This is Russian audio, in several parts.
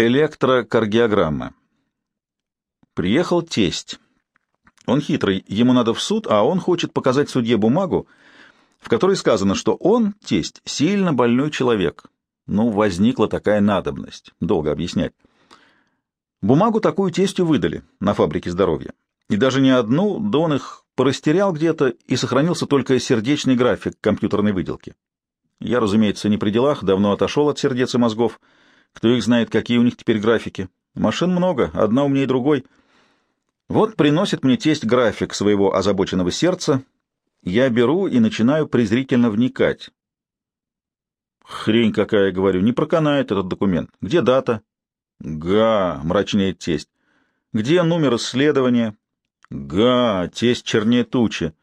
Электрокардиограмма. Приехал тесть. Он хитрый, ему надо в суд, а он хочет показать судье бумагу, в которой сказано, что он, тесть, сильно больной человек. Ну, возникла такая надобность. Долго объяснять. Бумагу такую тестю выдали на фабрике здоровья. И даже не одну, да он их порастерял где-то, и сохранился только сердечный график компьютерной выделки. Я, разумеется, не при делах, давно отошел от сердец и мозгов. Кто их знает, какие у них теперь графики. Машин много, одна умнее другой. Вот приносит мне тесть график своего озабоченного сердца. Я беру и начинаю презрительно вникать. Хрень какая, говорю, не проканает этот документ. Где дата? Га, мрачнеет тесть. Где номер исследования? Га, тесть чернее тучи.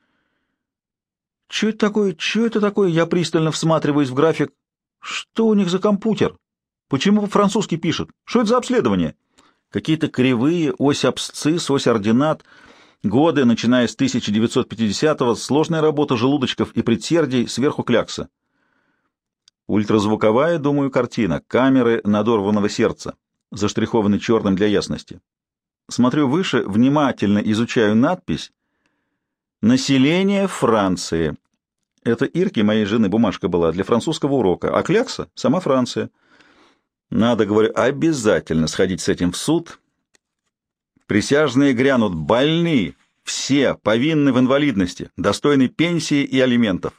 Что это такое? Что это такое? Я пристально всматриваюсь в график. Что у них за компьютер? Почему по-французски пишут? Что это за обследование? Какие-то кривые, ось абсцисс, ось ординат, годы, начиная с 1950-го, сложная работа желудочков и предсердий, сверху клякса. Ультразвуковая, думаю, картина, камеры надорванного сердца, заштрихованы черным для ясности. Смотрю выше, внимательно изучаю надпись «Население Франции». Это Ирки, моей жены, бумажка была для французского урока, а клякса — сама Франция. Надо, говорю, обязательно сходить с этим в суд. Присяжные грянут больны, все повинны в инвалидности, достойны пенсии и алиментов.